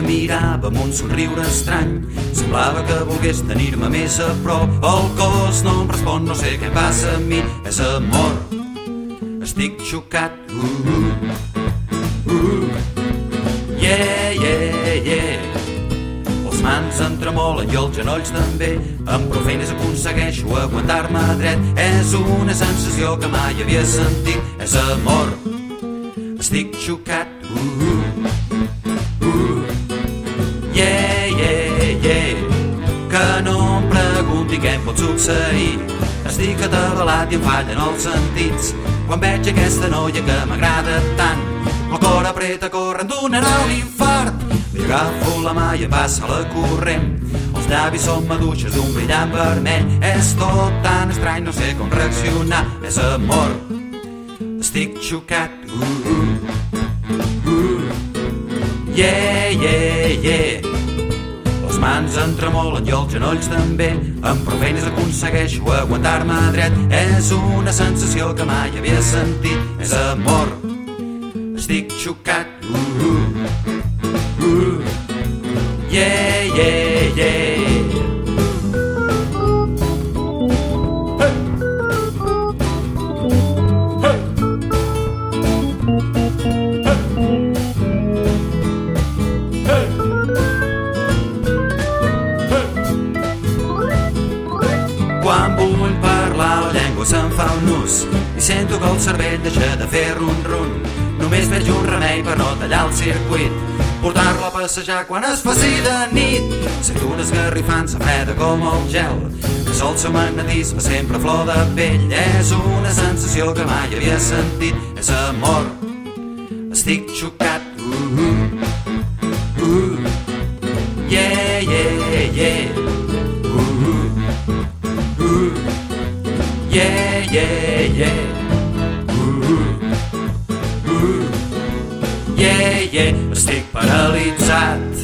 em mirava amb un somriure estrany. Semblava que volgués tenir-me més a prop. El cos no em respon, no sé què passa amb mi. És amor, estic xocat. Uh, uh, uh. Yeah, yeah, yeah. Les mans em tremolen i els genolls també. Amb prou feines aconsegueixo aguantar-me dret. És una sensació que mai havia sentit. És amor, estic xocat. Uh, uh, Que no em pregunti què em pot succeir. Estic atabalat i em fallen els sentits. Quan veig aquesta noia que m'agrada tant, el cor apreta corrent donarà un infart. Li agafo la mà i em passa la corrent. Els llavis són maduixes d'un brillant vermell. És tot tan estrany, no sé com reaccionar. És amor, estic xocat. Uh, uh, uh. Yeah, mans em tremolen i els genolls també. Amb prou feines aconsegueixo aguantar-me dret. És una sensació que mai havia sentit. És amor, estic xocat. Uh, uh, uh. Yeah, yeah, Quan vull parlar la llengua se'm fa un nus i sento que el cervell deixa de fer rum-rum. Només veig un remei per no tallar el circuit, portar-lo a passejar quan es faci de nit. Sento una esgarrifança freda com el gel, que sol seu magnetisme sempre flor de pell. És una sensació que mai havia sentit, és amor. Estic xocat. Yeah, yeah, yeah. Uh, uh, yeah, yeah. Estic paralitzat.